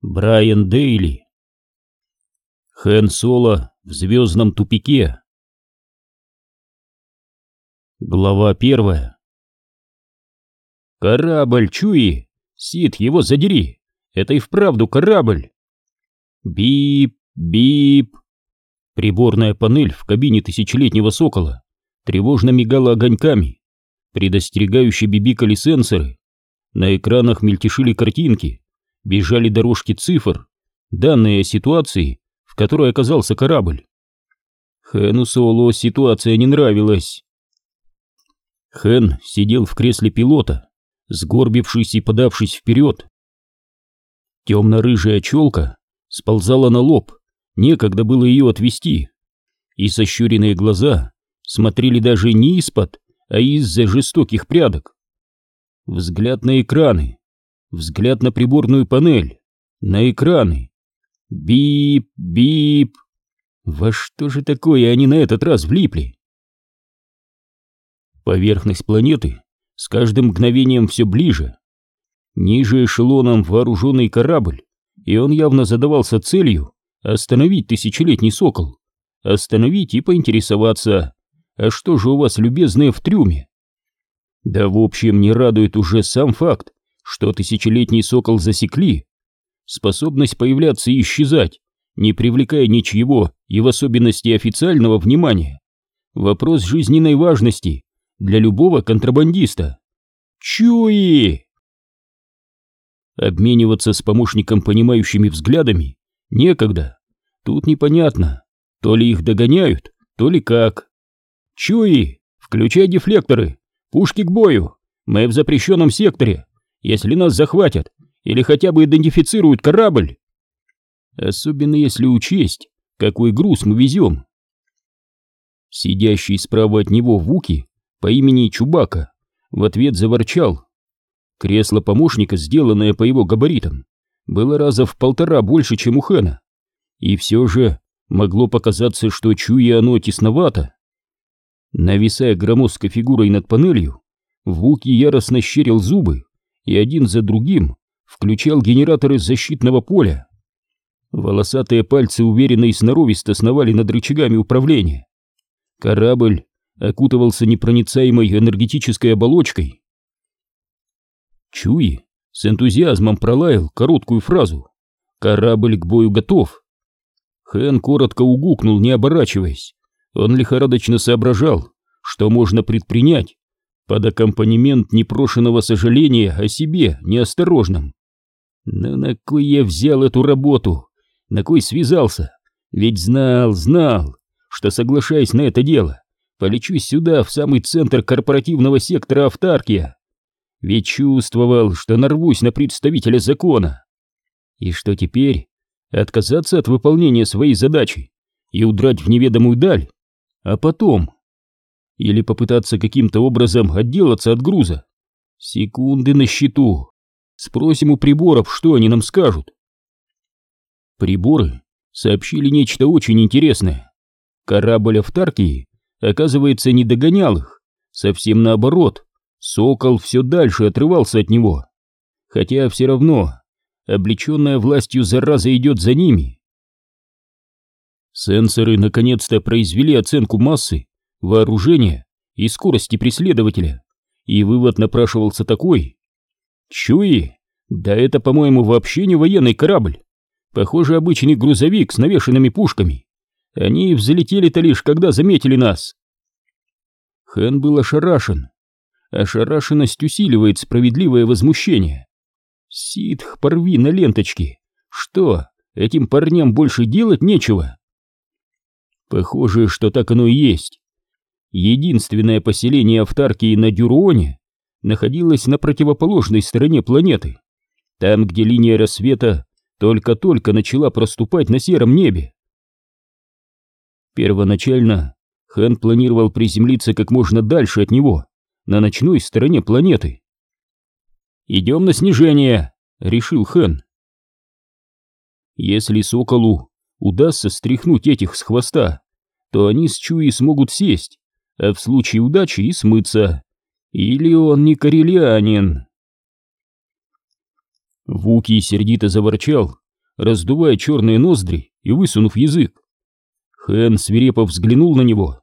Брайан Дейли. Хэн Соло в звездном тупике. Глава первая. «Корабль, Чуи! Сид, его задери! Это и вправду корабль!» Бип, бип. Приборная панель в кабине тысячелетнего сокола тревожно мигала огоньками, предостерегающе бибикали сенсоры. На экранах мельтешили картинки, бежали дорожки цифр, данные о ситуации, в которой оказался корабль. Хэну Соло ситуация не нравилась. Хэн сидел в кресле пилота, сгорбившись и подавшись вперед. Темно-рыжая челка сползала на лоб, некогда было ее отвести, и сощуренные глаза смотрели даже не из-под, а из-за жестоких прядок. Взгляд на экраны, взгляд на приборную панель, на экраны. Бип, бип. Во что же такое они на этот раз влипли? Поверхность планеты с каждым мгновением все ближе. Ниже эшелоном вооруженный корабль, и он явно задавался целью остановить тысячелетний сокол. Остановить и поинтересоваться, а что же у вас, любезные, в трюме? Да в общем не радует уже сам факт, что тысячелетний сокол засекли. Способность появляться и исчезать, не привлекая ничего и в особенности официального внимания. Вопрос жизненной важности для любого контрабандиста. Чуи! Обмениваться с помощником понимающими взглядами некогда. Тут непонятно, то ли их догоняют, то ли как. Чуи, включай дефлекторы, пушки к бою, мы в запрещенном секторе, если нас захватят или хотя бы идентифицируют корабль. Особенно если учесть, какой груз мы везем. Сидящий справа от него Вуки по имени Чубака в ответ заворчал. Кресло помощника, сделанное по его габаритам, было раза в полтора больше, чем у Хэна. И все же могло показаться, что чуя оно тесновато. Нависая громоздкой фигурой над панелью, Вуки яростно щерил зубы и один за другим включал генераторы защитного поля. Волосатые пальцы уверенно и сноровисто сновали над рычагами управления. Корабль окутывался непроницаемой энергетической оболочкой. Чуи с энтузиазмом пролаял короткую фразу «Корабль к бою готов». Хэн коротко угукнул, не оборачиваясь. Он лихорадочно соображал, что можно предпринять, под аккомпанемент непрошенного сожаления о себе неосторожном. Но на кой я взял эту работу? На кой связался? Ведь знал, знал, что, соглашаясь на это дело, полечу сюда, в самый центр корпоративного сектора автаркия. Ведь чувствовал, что нарвусь на представителя закона. И что теперь? Отказаться от выполнения своей задачи и удрать в неведомую даль? А потом или попытаться каким-то образом отделаться от груза. Секунды на счету. Спросим у приборов, что они нам скажут. Приборы сообщили нечто очень интересное. Корабль Автаркии, оказывается, не догонял их. Совсем наоборот, Сокол все дальше отрывался от него. Хотя все равно, облеченная властью зараза идет за ними. Сенсоры наконец-то произвели оценку массы вооружения и скорости преследователя, и вывод напрашивался такой. Чуи, да это, по-моему, вообще не военный корабль. Похоже, обычный грузовик с навешенными пушками. Они взлетели-то лишь, когда заметили нас. Хэн был ошарашен. Ошарашенность усиливает справедливое возмущение. Ситх, порви на ленточке. Что, этим парням больше делать нечего? Похоже, что так оно и есть. Единственное поселение автаркии на Дюроне находилось на противоположной стороне планеты, там, где линия рассвета только-только начала проступать на сером небе. Первоначально Хэн планировал приземлиться как можно дальше от него, на ночной стороне планеты. «Идем на снижение», — решил Хэн. Если Соколу удастся стряхнуть этих с хвоста, то они с Чуи смогут сесть, а в случае удачи и смыться. Или он не карелианин. Вуки сердито заворчал раздувая черные ноздри и высунув язык. Хэн свирепо взглянул на него.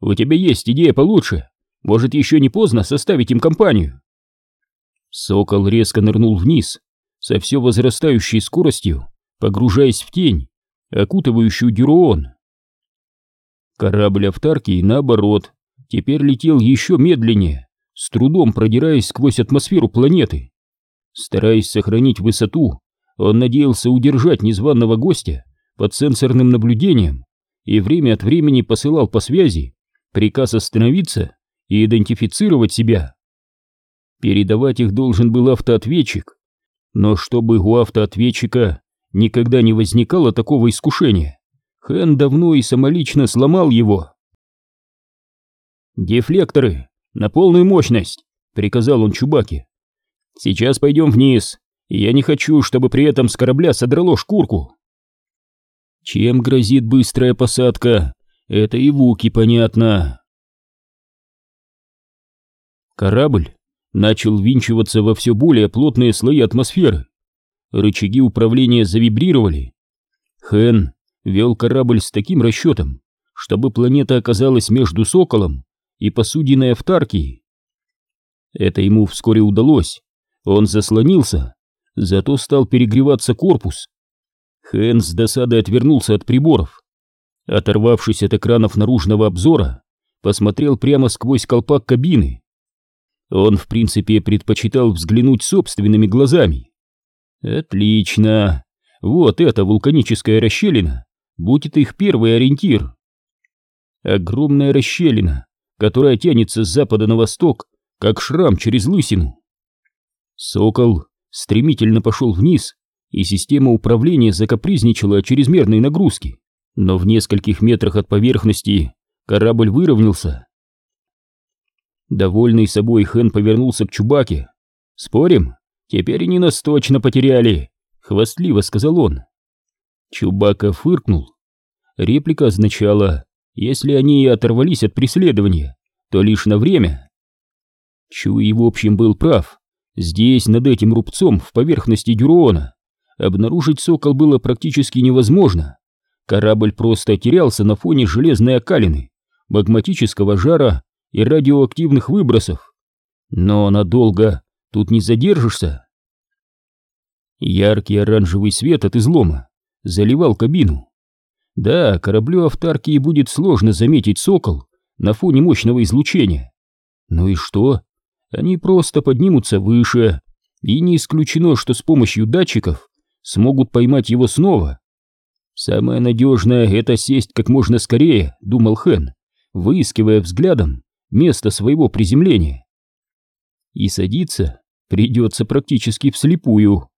«У тебя есть идея получше? Может, еще не поздно составить им компанию?» Сокол резко нырнул вниз, со все возрастающей скоростью, погружаясь в тень, окутывающую Дюроон. Корабль Автарки, наоборот, теперь летел еще медленнее, с трудом продираясь сквозь атмосферу планеты. Стараясь сохранить высоту, он надеялся удержать незваного гостя под сенсорным наблюдением и время от времени посылал по связи приказ остановиться и идентифицировать себя. Передавать их должен был автоответчик, но чтобы у автоответчика никогда не возникало такого искушения, Хэн давно и самолично сломал его. «Дефлекторы на полную мощность!» — приказал он Чубаке. «Сейчас пойдем вниз, я не хочу, чтобы при этом с корабля содрало шкурку». Чем грозит быстрая посадка, это и Вуки понятно. Корабль начал винчиваться во все более плотные слои атмосферы. Рычаги управления завибрировали. Хэн вел корабль с таким расчетом, чтобы планета оказалась между Соколом и посудиной Автаркией. Это ему вскоре удалось. Он заслонился, зато стал перегреваться корпус. Хэн с досадой отвернулся от приборов. Оторвавшись от экранов наружного обзора, посмотрел прямо сквозь колпак кабины. Он, в принципе, предпочитал взглянуть собственными глазами. Отлично. Вот эта вулканическая расщелина будет их первый ориентир. Огромная расщелина, которая тянется с запада на восток, как шрам через лысину. Сокол стремительно пошел вниз, и система управления закапризничала от чрезмерной нагрузки, но в нескольких метрах от поверхности корабль выровнялся Довольный собой Хэн повернулся к Чубаке. «Спорим? Теперь они нас точно потеряли!» — хвастливо сказал он. Чубака фыркнул. Реплика означала, если они и оторвались от преследования, то лишь на время. Чуй в общем был прав. Здесь, над этим рубцом в поверхности Дюрона, обнаружить сокол было практически невозможно. Корабль просто терялся на фоне железной окалины, магматического жара и радиоактивных выбросов. Но надолго тут не задержишься. Яркий оранжевый свет от излома заливал кабину. Да, кораблю Автаркии будет сложно заметить сокол на фоне мощного излучения. Ну и что? Они просто поднимутся выше, и не исключено, что с помощью датчиков смогут поймать его снова. Самое надежное — это сесть как можно скорее, думал Хэн, выискивая взглядом место своего приземления. И садиться придется практически вслепую.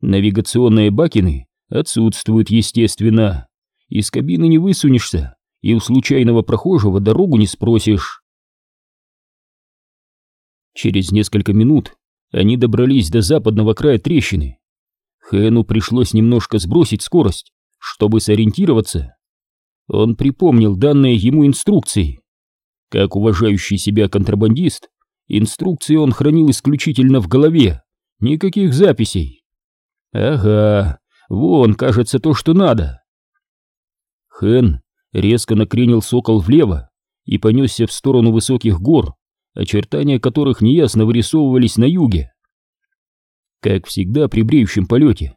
Навигационные бакины отсутствуют, естественно. Из кабины не высунешься, и у случайного прохожего дорогу не спросишь. Через несколько минут они добрались до западного края трещины. Хэну пришлось немножко сбросить скорость, чтобы сориентироваться. Он припомнил данные ему инструкции. Как уважающий себя контрабандист, инструкции он хранил исключительно в голове, никаких записей. Ага, вон, кажется, то, что надо. Хэн резко накренил сокол влево и понесся в сторону высоких гор, очертания которых неясно вырисовывались на юге. Как всегда при бреющем полете,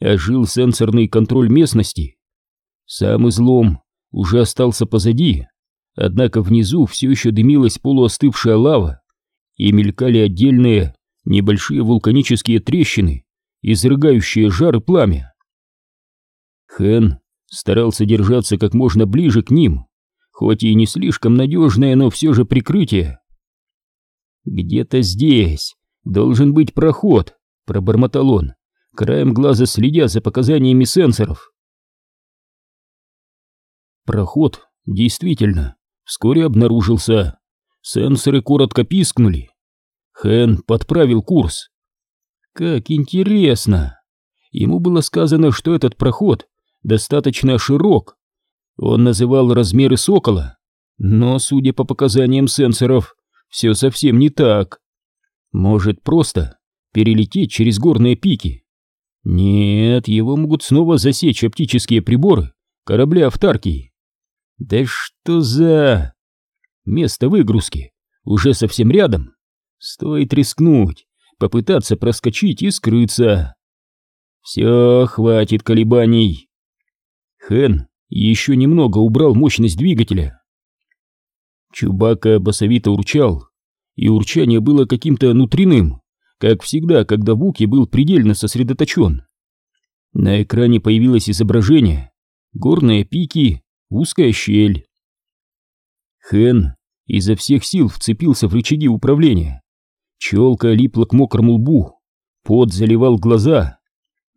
ожил сенсорный контроль местности. Сам излом уже остался позади, Однако внизу все еще дымилась полуостывшая лава, и мелькали отдельные небольшие вулканические трещины, изрыгающие жар и пламя. Хэн старался держаться как можно ближе к ним, хоть и не слишком надежное, но все же прикрытие. «Где-то здесь должен быть проход», — пробормотал он, краем глаза следя за показаниями сенсоров. Проход действительно вскоре обнаружился. Сенсоры коротко пискнули. Хэн подправил курс. Как интересно! Ему было сказано, что этот проход достаточно широк. Он называл размеры сокола, но, судя по показаниям сенсоров, все совсем не так. Может просто перелететь через горные пики. Нет, его могут снова засечь оптические приборы корабля Автаркии. Да что за... Место выгрузки уже совсем рядом. Стоит рискнуть, попытаться проскочить и скрыться. Все, хватит колебаний. Хэн еще немного убрал мощность двигателя. Чубака басовито урчал, и урчание было каким-то внутренним, как всегда, когда Вуки был предельно сосредоточен. На экране появилось изображение, горные пики, узкая щель. Хэн изо всех сил вцепился в рычаги управления. Челка липла к мокрому лбу, пот заливал глаза.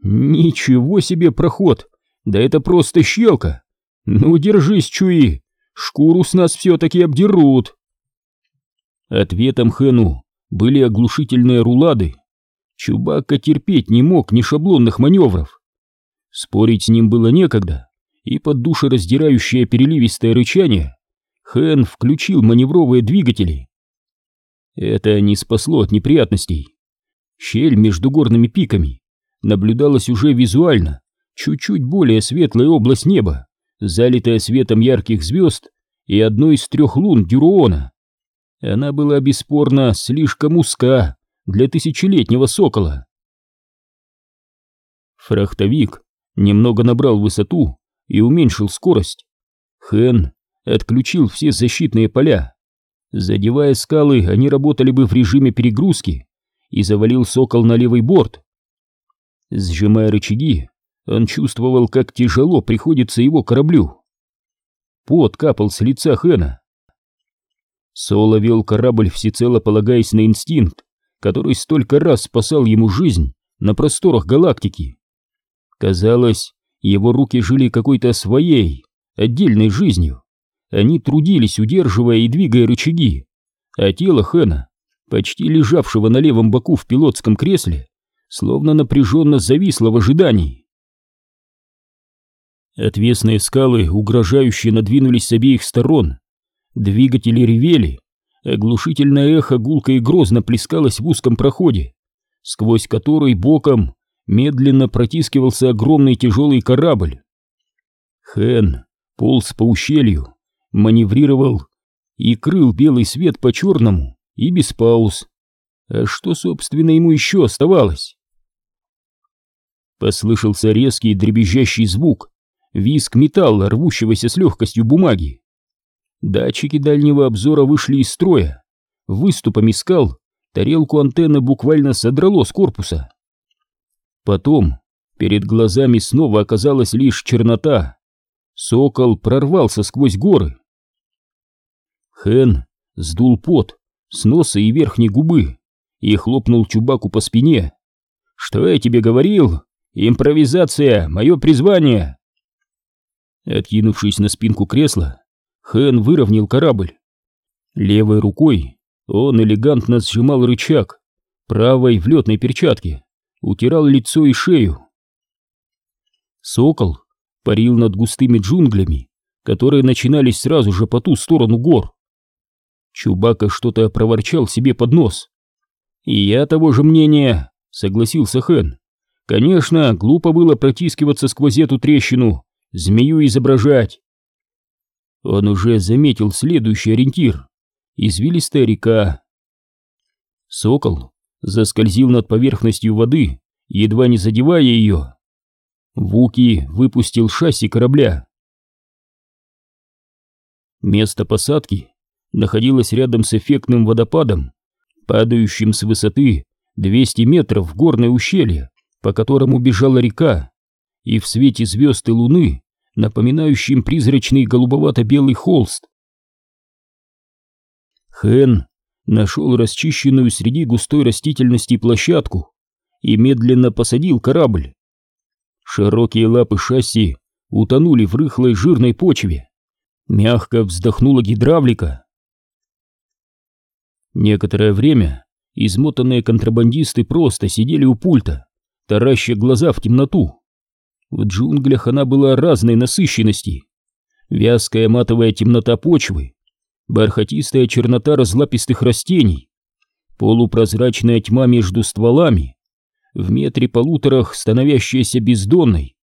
Ничего себе проход! Да это просто щелка! Ну, держись, чуи! Шкуру с нас все-таки обдерут! Ответом Хэну были оглушительные рулады. Чубакка терпеть не мог ни шаблонных маневров. Спорить с ним было некогда, и под душераздирающее переливистое рычание Хэн включил маневровые двигатели. Это не спасло от неприятностей. Щель между горными пиками наблюдалась уже визуально, чуть-чуть более светлая область неба, залитая светом ярких звезд и одной из трех лун Дюруона. Она была бесспорно слишком узка для тысячелетнего сокола. Фрахтовик немного набрал высоту и уменьшил скорость. Хэн отключил все защитные поля. Задевая скалы, они работали бы в режиме перегрузки и завалил сокол на левый борт. Сжимая рычаги, он чувствовал, как тяжело приходится его кораблю. Пот капал с лица Хэна. Соло вел корабль, всецело полагаясь на инстинкт, который столько раз спасал ему жизнь на просторах галактики. Казалось, его руки жили какой-то своей, отдельной жизнью. Они трудились, удерживая и двигая рычаги, а тело Хэна, почти лежавшего на левом боку в пилотском кресле, словно напряженно зависло в ожидании. Отвесные скалы угрожающе надвинулись с обеих сторон, Двигатели ревели, оглушительное эхо гулко и грозно плескалось в узком проходе, сквозь который боком медленно протискивался огромный тяжелый корабль. Хэн полз по ущелью, маневрировал и крыл белый свет по черному и без пауз. А что, собственно, ему еще оставалось? Послышался резкий дребезжащий звук, визг металла, рвущегося с легкостью бумаги. Датчики дальнего обзора вышли из строя. Выступами скал тарелку антенны буквально содрало с корпуса. Потом перед глазами снова оказалась лишь чернота. Сокол прорвался сквозь горы. Хэн сдул пот с носа и верхней губы и хлопнул Чубаку по спине. «Что я тебе говорил? Импровизация — мое призвание!» Откинувшись на спинку кресла, Хэн выровнял корабль. Левой рукой он элегантно сжимал рычаг, правой в летной перчатке утирал лицо и шею. Сокол парил над густыми джунглями, которые начинались сразу же по ту сторону гор. Чубака что-то проворчал себе под нос. «И я того же мнения», — согласился Хэн. «Конечно, глупо было протискиваться сквозь эту трещину, змею изображать. Он уже заметил следующий ориентир — извилистая река. Сокол заскользил над поверхностью воды, едва не задевая ее. Вуки выпустил шасси корабля. Место посадки находилось рядом с эффектным водопадом, падающим с высоты 200 метров в горное ущелье, по которому бежала река, и в свете звезд и луны напоминающим призрачный голубовато-белый холст. Хэн нашел расчищенную среди густой растительности площадку и медленно посадил корабль. Широкие лапы шасси утонули в рыхлой жирной почве. Мягко вздохнула гидравлика. Некоторое время измотанные контрабандисты просто сидели у пульта, тараща глаза в темноту. В джунглях она была разной насыщенности. Вязкая матовая темнота почвы, бархатистая чернота разлапистых растений, полупрозрачная тьма между стволами, в метре полуторах становящаяся бездонной.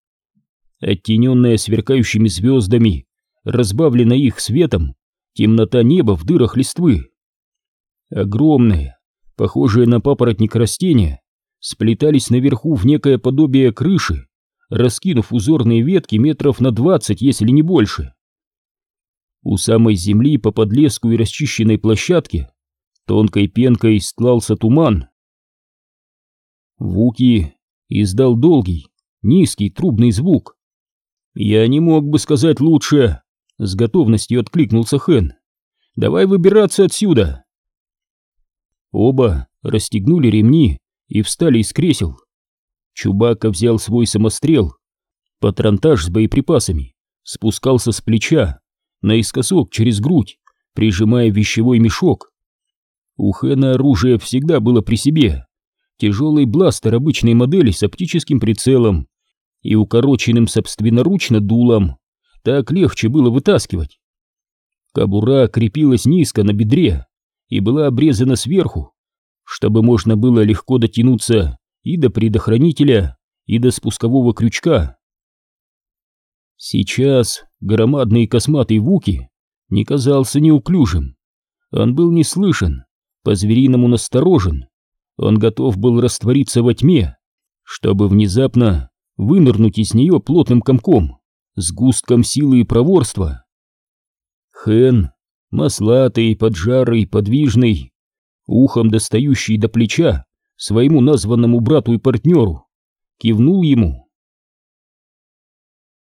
Оттененная сверкающими звездами, разбавлена их светом, темнота неба в дырах листвы. Огромные, похожие на папоротник растения, сплетались наверху в некое подобие крыши, раскинув узорные ветки метров на двадцать, если не больше. У самой земли по подлеску и расчищенной площадке тонкой пенкой стлался туман. Вуки издал долгий, низкий трубный звук. «Я не мог бы сказать лучше», — с готовностью откликнулся Хэн. «Давай выбираться отсюда». Оба расстегнули ремни и встали из кресел. Чубака взял свой самострел, патронтаж с боеприпасами, спускался с плеча, наискосок через грудь, прижимая вещевой мешок. У Хэна оружие всегда было при себе, тяжелый бластер обычной модели с оптическим прицелом и укороченным собственноручно дулом. Так легче было вытаскивать. Кобура крепилась низко на бедре и была обрезана сверху, чтобы можно было легко дотянуться и до предохранителя, и до спускового крючка. Сейчас громадный косматый Вуки не казался неуклюжим. Он был не слышен, по-звериному насторожен, он готов был раствориться во тьме, чтобы внезапно вынырнуть из нее плотным комком, с густком силы и проворства. Хэн, маслатый, поджарый, подвижный, ухом достающий до плеча своему названному брату и партнеру, кивнул ему